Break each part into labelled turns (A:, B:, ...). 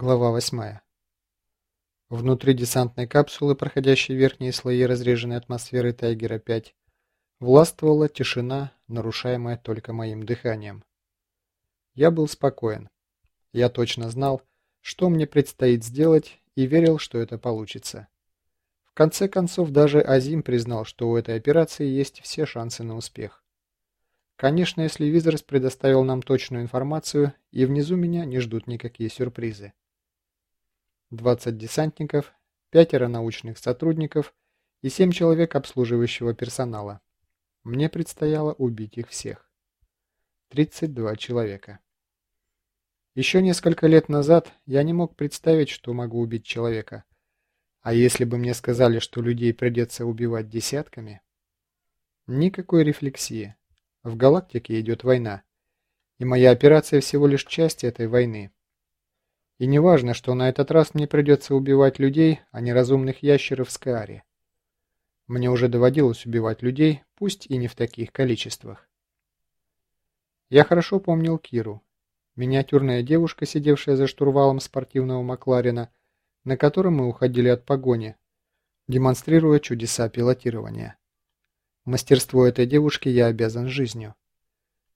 A: Глава 8. Внутри десантной капсулы, проходящей верхние слои разреженной атмосферы Тайгера-5, властвовала тишина, нарушаемая только моим дыханием. Я был спокоен. Я точно знал, что мне предстоит сделать, и верил, что это получится. В конце концов, даже Азим признал, что у этой операции есть все шансы на успех. Конечно, если Визерс предоставил нам точную информацию, и внизу меня не ждут никакие сюрпризы. 20 десантников, пятеро научных сотрудников и 7 человек обслуживающего персонала. Мне предстояло убить их всех. 32 человека. Еще несколько лет назад я не мог представить, что могу убить человека. А если бы мне сказали, что людей придется убивать десятками? Никакой рефлексии. В галактике идет война. И моя операция всего лишь часть этой войны. И не важно, что на этот раз мне придется убивать людей, а не разумных ящеров в Скааре. Мне уже доводилось убивать людей, пусть и не в таких количествах. Я хорошо помнил Киру. Миниатюрная девушка, сидевшая за штурвалом спортивного Макларена, на котором мы уходили от погони, демонстрируя чудеса пилотирования. Мастерство этой девушки я обязан жизнью.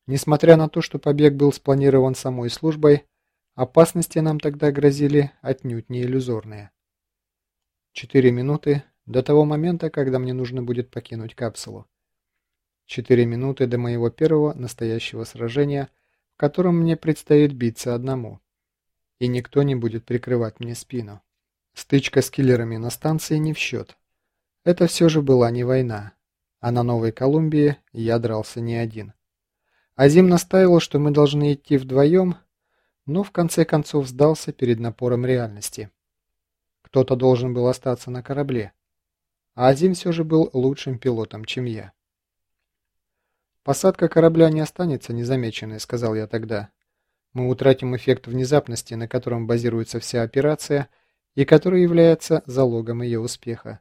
A: Несмотря на то, что побег был спланирован самой службой, Опасности нам тогда грозили отнюдь не иллюзорные. Четыре минуты до того момента, когда мне нужно будет покинуть капсулу. Четыре минуты до моего первого настоящего сражения, в котором мне предстоит биться одному. И никто не будет прикрывать мне спину. Стычка с киллерами на станции не в счет. Это все же была не война. А на Новой Колумбии я дрался не один. Азим настаивал, что мы должны идти вдвоем, но в конце концов сдался перед напором реальности. Кто-то должен был остаться на корабле, а Азим все же был лучшим пилотом, чем я. «Посадка корабля не останется незамеченной», — сказал я тогда. «Мы утратим эффект внезапности, на котором базируется вся операция и который является залогом ее успеха.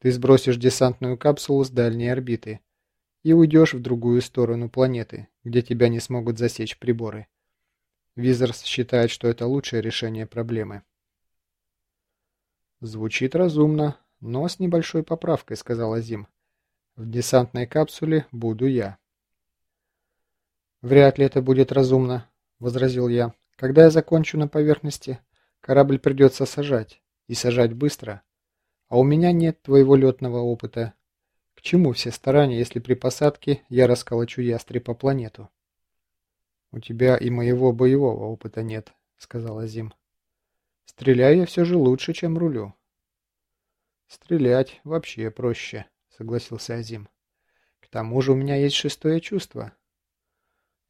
A: Ты сбросишь десантную капсулу с дальней орбиты и уйдешь в другую сторону планеты, где тебя не смогут засечь приборы. Визерс считает, что это лучшее решение проблемы. Звучит разумно, но с небольшой поправкой, сказал Азим. В десантной капсуле буду я. Вряд ли это будет разумно, возразил я. Когда я закончу на поверхности, корабль придется сажать, и сажать быстро. А у меня нет твоего летного опыта. К чему все старания, если при посадке я расколочу ястреб по планету? «У тебя и моего боевого опыта нет», — сказал Азим. «Стреляю я все же лучше, чем рулю». «Стрелять вообще проще», — согласился Азим. «К тому же у меня есть шестое чувство».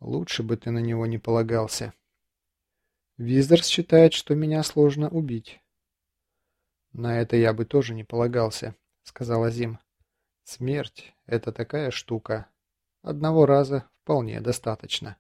A: «Лучше бы ты на него не полагался». «Визерс считает, что меня сложно убить». «На это я бы тоже не полагался», — сказал Азим. «Смерть — это такая штука. Одного раза вполне достаточно».